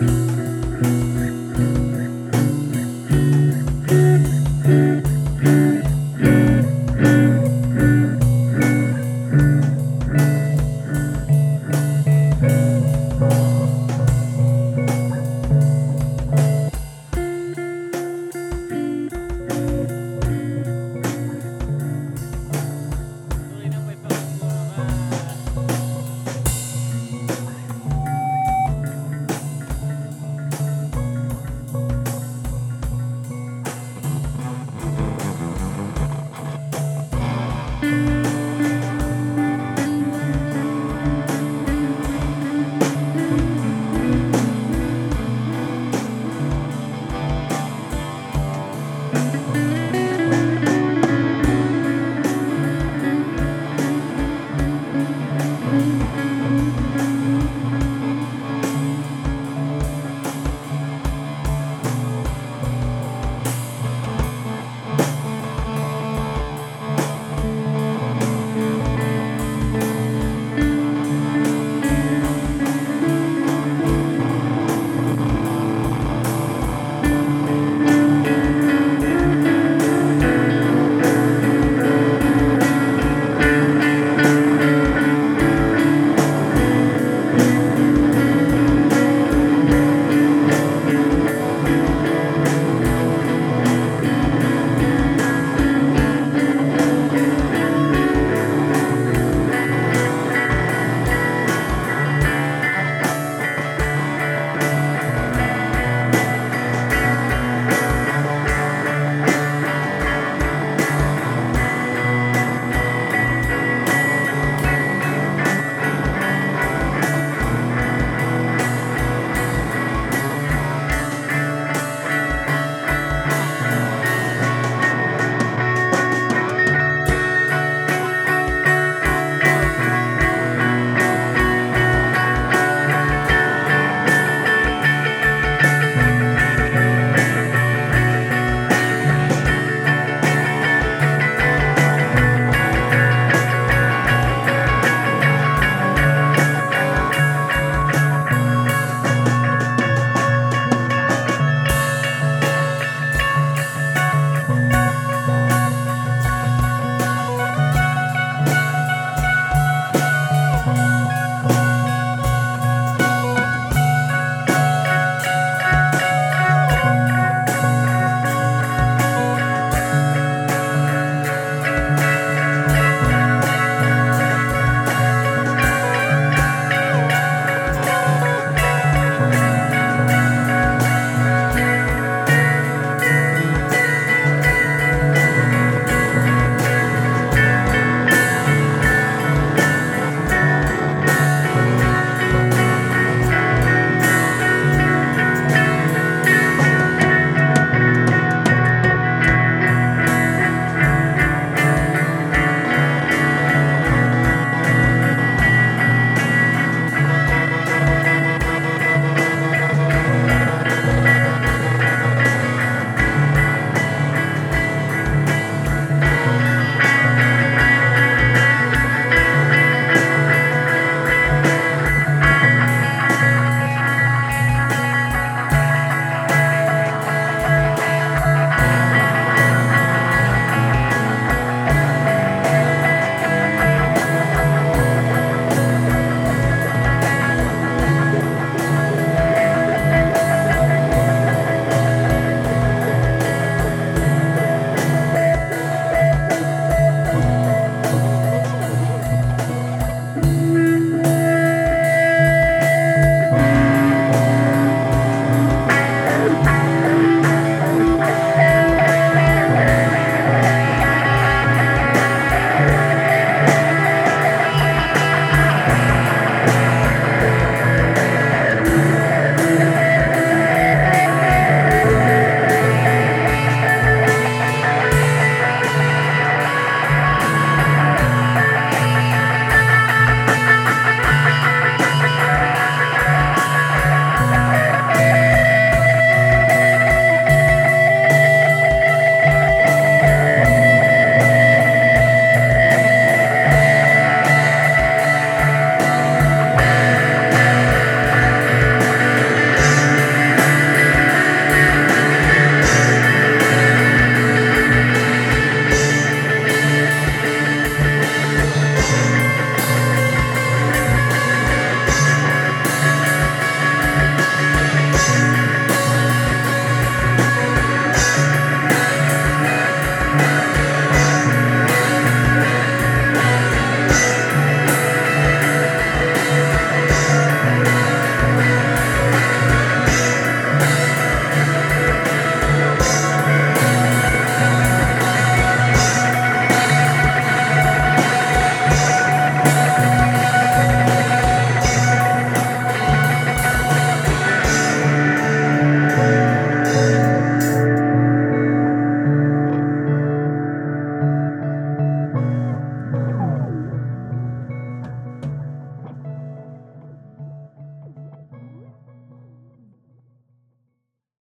Bye.